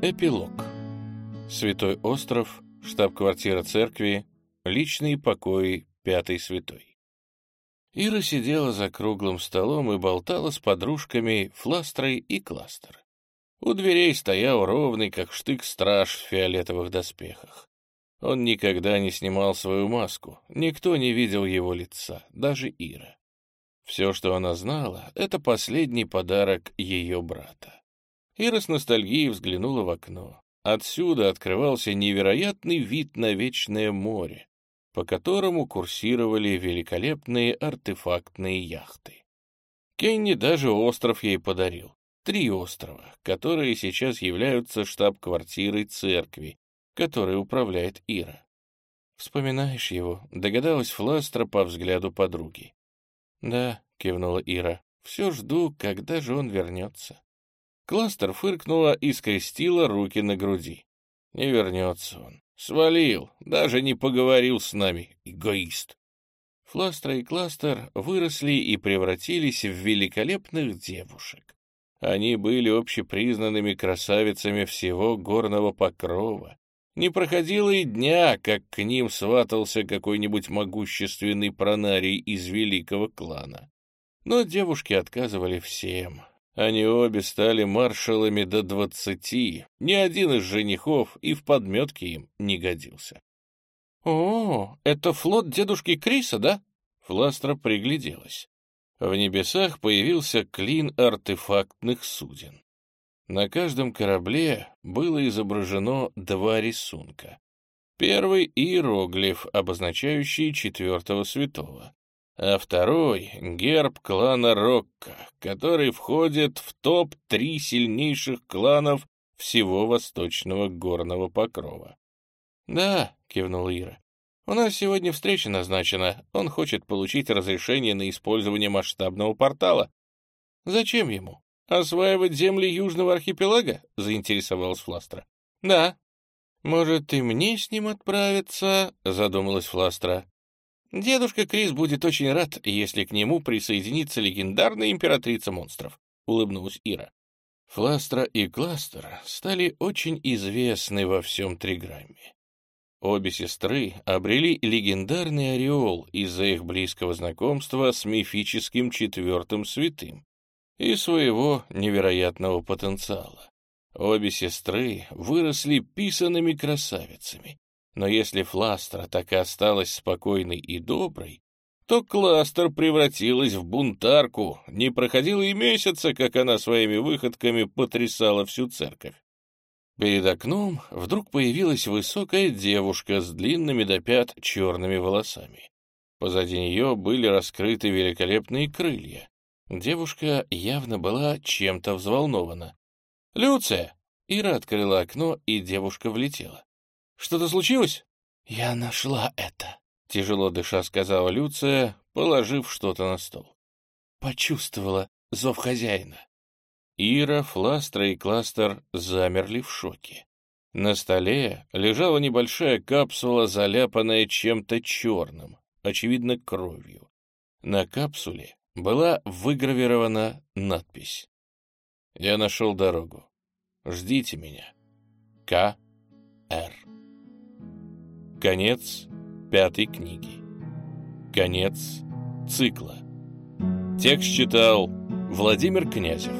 Эпилог. Святой остров, штаб-квартира церкви, личные покои Пятой Святой. Ира сидела за круглым столом и болтала с подружками Фластрой и Кластер. У дверей стоял ровный, как штык, страж в фиолетовых доспехах. Он никогда не снимал свою маску, никто не видел его лица, даже Ира. Все, что она знала, — это последний подарок ее брата. Ира с ностальгией взглянула в окно. Отсюда открывался невероятный вид на вечное море, по которому курсировали великолепные артефактные яхты. Кенни даже остров ей подарил. Три острова, которые сейчас являются штаб-квартирой церкви, которой управляет Ира. «Вспоминаешь его?» — догадалась Фластра по взгляду подруги. «Да», — кивнула Ира, — «все жду, когда же он вернется». Кластер фыркнула и скрестила руки на груди. Не вернется он. Свалил, даже не поговорил с нами, эгоист. Фластер и Кластер выросли и превратились в великолепных девушек. Они были общепризнанными красавицами всего горного покрова. Не проходило и дня, как к ним сватался какой-нибудь могущественный пронарий из великого клана. Но девушки отказывали всем, они обе стали маршалами до двадцати, ни один из женихов и в подметке им не годился. «О, это флот дедушки Криса, да?» Фластра пригляделась. В небесах появился клин артефактных суден. На каждом корабле было изображено два рисунка. Первый — иероглиф, обозначающий четвертого святого а второй — герб клана Рокко, который входит в топ-3 сильнейших кланов всего восточного горного покрова. «Да», — кивнул Ира, — «у нас сегодня встреча назначена. Он хочет получить разрешение на использование масштабного портала». «Зачем ему? Осваивать земли Южного архипелага?» — заинтересовалась Фластра. «Да». «Может, и мне с ним отправиться?» — задумалась Фластра. Дедушка Крис будет очень рад, если к нему присоединится легендарная императрица монстров», — улыбнулась Ира. Фластра и Кластер стали очень известны во всем Триграмме. Обе сестры обрели легендарный ореол из-за их близкого знакомства с мифическим четвертым святым и своего невероятного потенциала. Обе сестры выросли писанными красавицами, но если Фластра так и осталась спокойной и доброй, то Кластер превратилась в бунтарку, не проходило и месяца, как она своими выходками потрясала всю церковь. Перед окном вдруг появилась высокая девушка с длинными до пят черными волосами. Позади нее были раскрыты великолепные крылья. Девушка явно была чем-то взволнована. «Люция!» Ира открыла окно, и девушка влетела. Что-то случилось?» «Я нашла это», — тяжело дыша сказала Люция, положив что-то на стол. Почувствовала зов хозяина. Ира, Фластра и Кластер замерли в шоке. На столе лежала небольшая капсула, заляпанная чем-то черным, очевидно, кровью. На капсуле была выгравирована надпись. «Я нашел дорогу. Ждите меня. К. Р». Конец пятой книги. Конец цикла. Текст читал Владимир Князев.